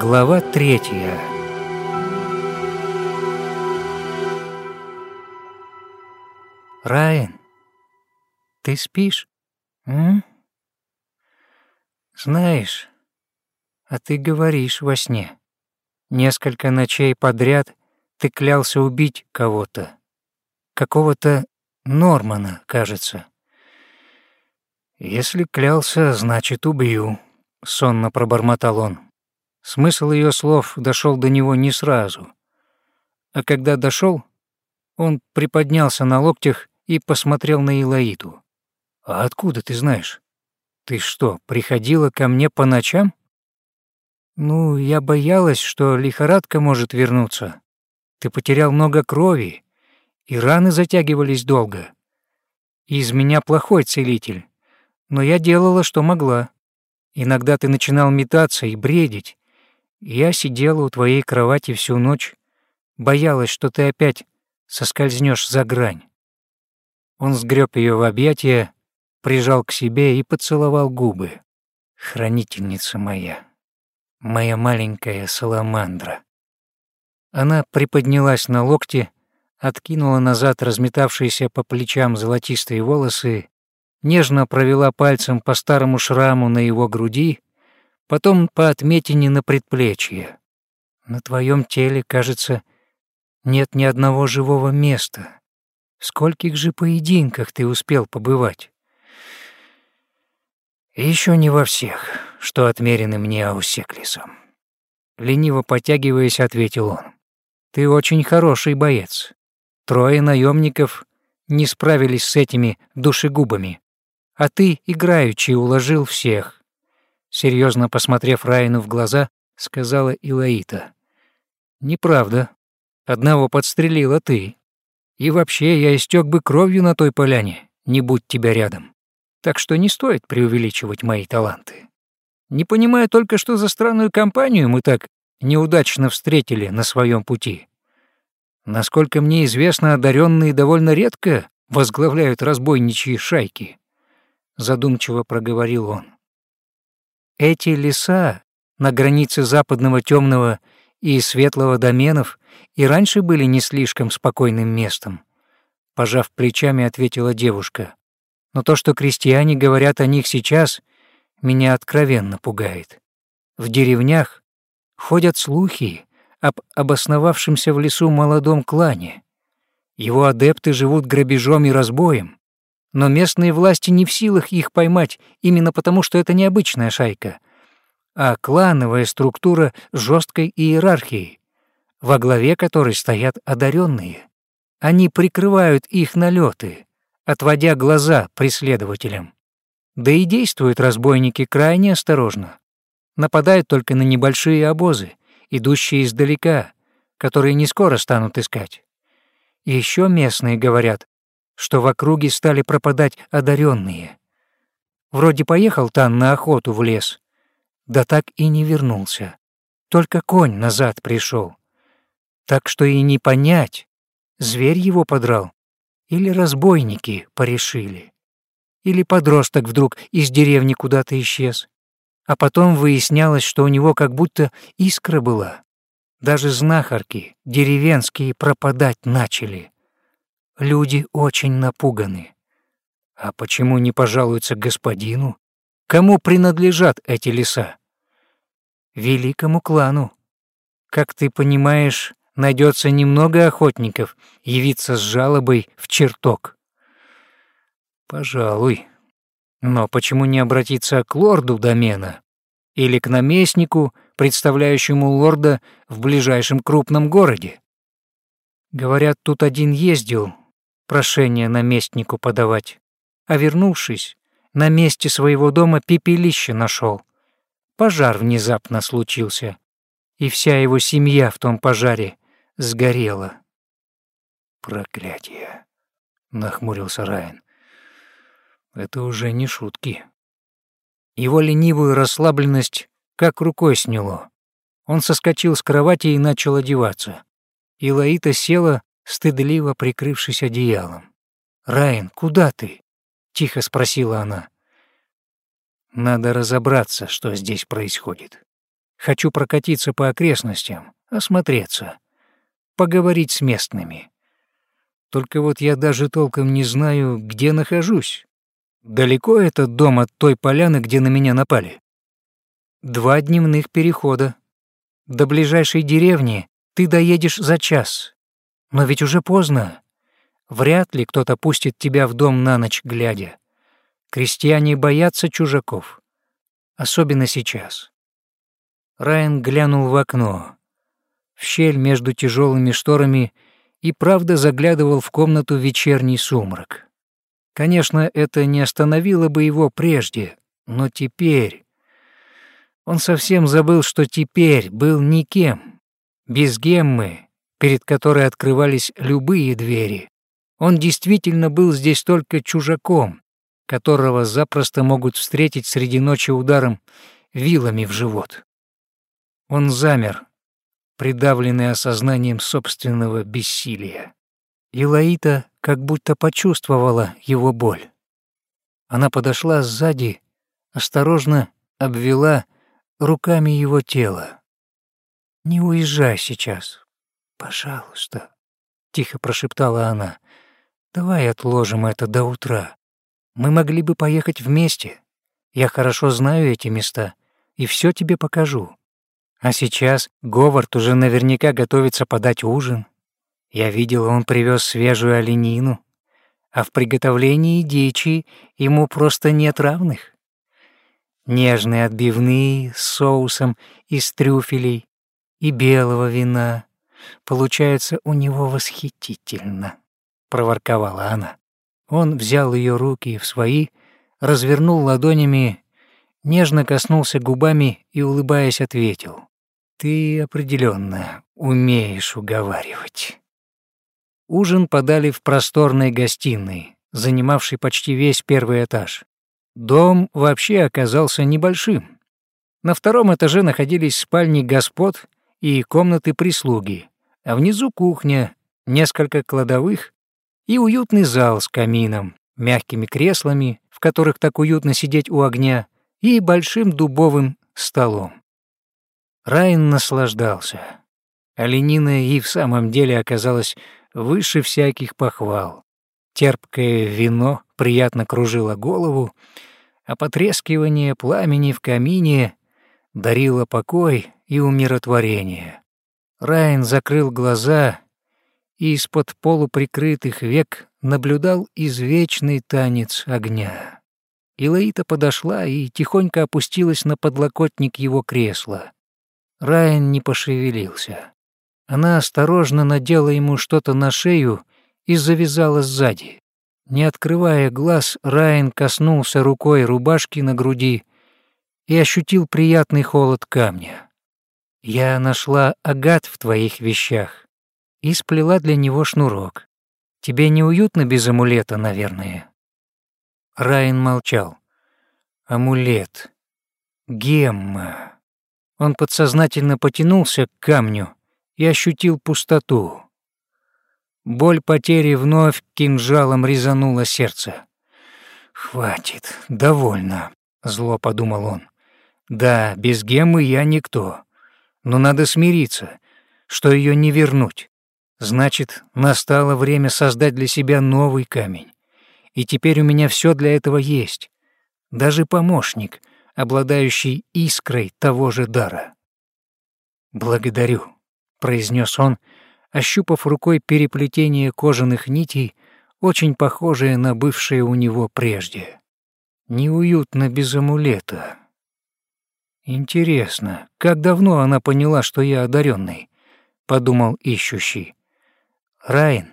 Глава третья Райан, ты спишь? М? Знаешь, а ты говоришь во сне. Несколько ночей подряд ты клялся убить кого-то. Какого-то Нормана, кажется. Если клялся, значит, убью, сонно пробормотал он. Смысл ее слов дошел до него не сразу. А когда дошел, он приподнялся на локтях и посмотрел на Илаиду. «А откуда ты знаешь? Ты что, приходила ко мне по ночам?» «Ну, я боялась, что лихорадка может вернуться. Ты потерял много крови, и раны затягивались долго. Из меня плохой целитель, но я делала, что могла. Иногда ты начинал метаться и бредить, я сидела у твоей кровати всю ночь, боялась, что ты опять соскользнешь за грань. Он сгреб ее в объятия, прижал к себе и поцеловал губы. Хранительница моя, моя маленькая саламандра. Она приподнялась на локте, откинула назад разметавшиеся по плечам золотистые волосы, нежно провела пальцем по старому шраму на его груди потом по отметине на предплечье. На твоем теле, кажется, нет ни одного живого места. В скольких же поединках ты успел побывать? Еще не во всех, что отмерены мне Аусеклисом. Лениво потягиваясь, ответил он. Ты очень хороший боец. Трое наемников не справились с этими душегубами, а ты, играючи, уложил всех. Серьезно посмотрев Райну в глаза, сказала Илаита. «Неправда. Одного подстрелила ты. И вообще я истек бы кровью на той поляне, не будь тебя рядом. Так что не стоит преувеличивать мои таланты. Не понимаю только, что за странную компанию мы так неудачно встретили на своем пути. Насколько мне известно, одаренные довольно редко возглавляют разбойничьи шайки», — задумчиво проговорил он. Эти леса на границе западного темного и светлого доменов и раньше были не слишком спокойным местом. Пожав плечами, ответила девушка. Но то, что крестьяне говорят о них сейчас, меня откровенно пугает. В деревнях ходят слухи об обосновавшемся в лесу молодом клане. Его адепты живут грабежом и разбоем, но местные власти не в силах их поймать, именно потому что это необычная шайка, а клановая структура с жесткой иерархией, во главе которой стоят одаренные. Они прикрывают их налеты, отводя глаза преследователям. Да и действуют разбойники крайне осторожно. Нападают только на небольшие обозы, идущие издалека, которые не скоро станут искать. Еще местные говорят, что в округе стали пропадать одаренные. Вроде поехал Тан на охоту в лес, да так и не вернулся. Только конь назад пришел. Так что и не понять, зверь его подрал или разбойники порешили. Или подросток вдруг из деревни куда-то исчез. А потом выяснялось, что у него как будто искра была. Даже знахарки деревенские пропадать начали. Люди очень напуганы. А почему не пожалуются господину? Кому принадлежат эти леса? Великому клану. Как ты понимаешь, найдется немного охотников явиться с жалобой в чертог. Пожалуй. Но почему не обратиться к лорду домена? Или к наместнику, представляющему лорда в ближайшем крупном городе? Говорят, тут один ездил, прошение наместнику подавать. А вернувшись, на месте своего дома пепелище нашел. Пожар внезапно случился, и вся его семья в том пожаре сгорела. «Проклятие!» — нахмурился Райан. «Это уже не шутки». Его ленивую расслабленность как рукой сняло. Он соскочил с кровати и начал одеваться. Илаита села, стыдливо прикрывшись одеялом. «Райан, куда ты?» — тихо спросила она. «Надо разобраться, что здесь происходит. Хочу прокатиться по окрестностям, осмотреться, поговорить с местными. Только вот я даже толком не знаю, где нахожусь. Далеко этот дом от той поляны, где на меня напали? Два дневных перехода. До ближайшей деревни ты доедешь за час. Но ведь уже поздно. Вряд ли кто-то пустит тебя в дом на ночь глядя. Крестьяне боятся чужаков. Особенно сейчас. Райан глянул в окно. В щель между тяжелыми шторами и правда заглядывал в комнату вечерний сумрак. Конечно, это не остановило бы его прежде, но теперь... Он совсем забыл, что теперь был никем, без геммы, перед которой открывались любые двери. Он действительно был здесь только чужаком, которого запросто могут встретить среди ночи ударом вилами в живот. Он замер, придавленный осознанием собственного бессилия. И как будто почувствовала его боль. Она подошла сзади, осторожно обвела руками его тело. «Не уезжай сейчас, пожалуйста», — тихо прошептала она. «Давай отложим это до утра. Мы могли бы поехать вместе. Я хорошо знаю эти места и все тебе покажу. А сейчас Говард уже наверняка готовится подать ужин. Я видел, он привез свежую оленину, а в приготовлении дичи ему просто нет равных. Нежные отбивные с соусом из трюфелей и белого вина. Получается у него восхитительно, — проворковала она. Он взял ее руки в свои, развернул ладонями, нежно коснулся губами и, улыбаясь, ответил. «Ты определенно умеешь уговаривать». Ужин подали в просторной гостиной, занимавшей почти весь первый этаж. Дом вообще оказался небольшим. На втором этаже находились спальни господ и комнаты прислуги, а внизу кухня, несколько кладовых и уютный зал с камином, мягкими креслами, в которых так уютно сидеть у огня, и большим дубовым столом. Райан наслаждался. Оленина и в самом деле оказалась выше всяких похвал. Терпкое вино приятно кружило голову, а потрескивание пламени в камине дарило покой и умиротворение. Райан закрыл глаза и из-под полуприкрытых век наблюдал извечный танец огня. Илаита подошла и тихонько опустилась на подлокотник его кресла. Райан не пошевелился. Она осторожно надела ему что-то на шею и завязала сзади. Не открывая глаз, Райан коснулся рукой рубашки на груди и ощутил приятный холод камня. «Я нашла агат в твоих вещах и сплела для него шнурок. Тебе неуютно без амулета, наверное?» Райан молчал. «Амулет. Гемма». Он подсознательно потянулся к камню и ощутил пустоту. Боль потери вновь кинжалом резанула сердце. «Хватит, довольно», — зло подумал он. «Да, без геммы я никто, но надо смириться, что ее не вернуть. Значит, настало время создать для себя новый камень. И теперь у меня все для этого есть. Даже помощник, обладающий искрой того же дара. «Благодарю», — произнес он, ощупав рукой переплетение кожаных нитей, очень похожее на бывшее у него прежде. Неуютно без амулета. Интересно, как давно она поняла, что я одаренный? подумал ищущий. Райн,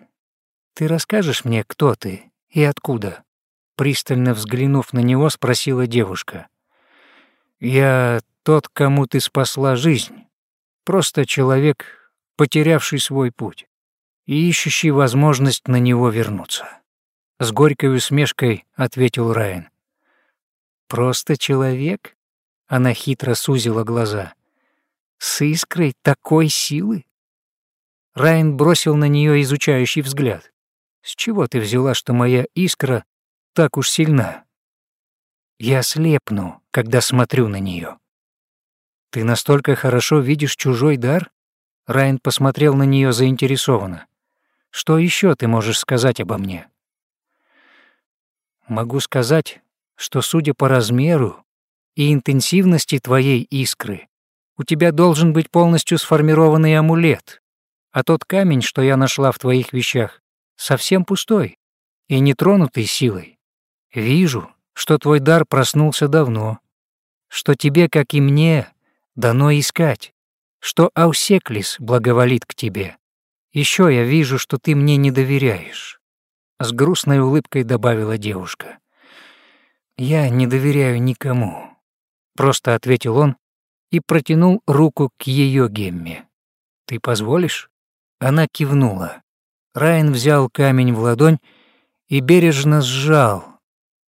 ты расскажешь мне, кто ты и откуда? Пристально взглянув на него, спросила девушка. Я тот, кому ты спасла жизнь. Просто человек, потерявший свой путь и ищущий возможность на него вернуться. С горькой усмешкой ответил Райан. «Просто человек?» Она хитро сузила глаза. «С искрой такой силы?» Райан бросил на нее изучающий взгляд. «С чего ты взяла, что моя искра так уж сильна?» «Я слепну, когда смотрю на нее. Ты настолько хорошо видишь чужой дар? Райан посмотрел на нее заинтересованно. Что еще ты можешь сказать обо мне? Могу сказать, что, судя по размеру и интенсивности твоей искры, у тебя должен быть полностью сформированный амулет, а тот камень, что я нашла в твоих вещах, совсем пустой и не тронутый силой. Вижу, что твой дар проснулся давно, что тебе, как и мне, дано искать, что Аусеклис благоволит к тебе. Еще я вижу, что ты мне не доверяешь. С грустной улыбкой добавила девушка. «Я не доверяю никому», — просто ответил он и протянул руку к ее гемме. «Ты позволишь?» Она кивнула. Райан взял камень в ладонь и бережно сжал,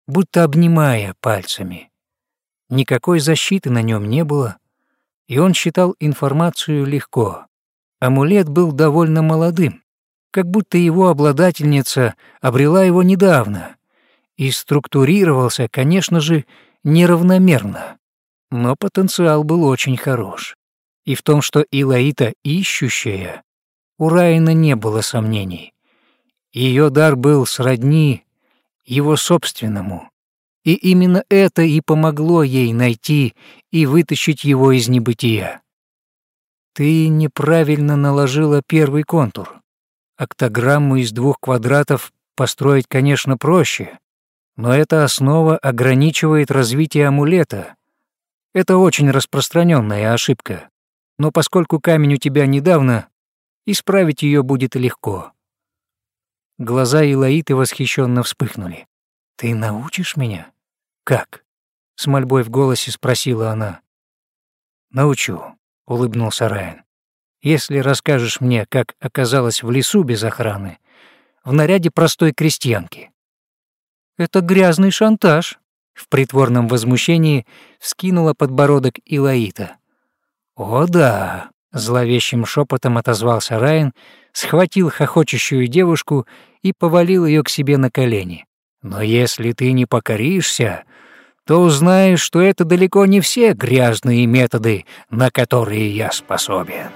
будто обнимая пальцами. Никакой защиты на нем не было, и он считал информацию легко. Амулет был довольно молодым, как будто его обладательница обрела его недавно и структурировался, конечно же, неравномерно. Но потенциал был очень хорош. И в том, что Илаита ищущая, у Райана не было сомнений. Ее дар был сродни его собственному. И именно это и помогло ей найти и вытащить его из небытия. Ты неправильно наложила первый контур. Октограмму из двух квадратов построить, конечно, проще, но эта основа ограничивает развитие амулета. Это очень распространенная ошибка. Но поскольку камень у тебя недавно, исправить ее будет легко. Глаза Илаиты восхищенно вспыхнули. «Ты научишь меня?» «Как?» — с мольбой в голосе спросила она. «Научу», — улыбнулся Райан. «Если расскажешь мне, как оказалась в лесу без охраны, в наряде простой крестьянки». «Это грязный шантаж», — в притворном возмущении вскинула подбородок Илаита. «О да», — зловещим шепотом отозвался Райан, схватил хохочущую девушку и повалил ее к себе на колени. «Но если ты не покоришься, то узнаешь, что это далеко не все грязные методы, на которые я способен».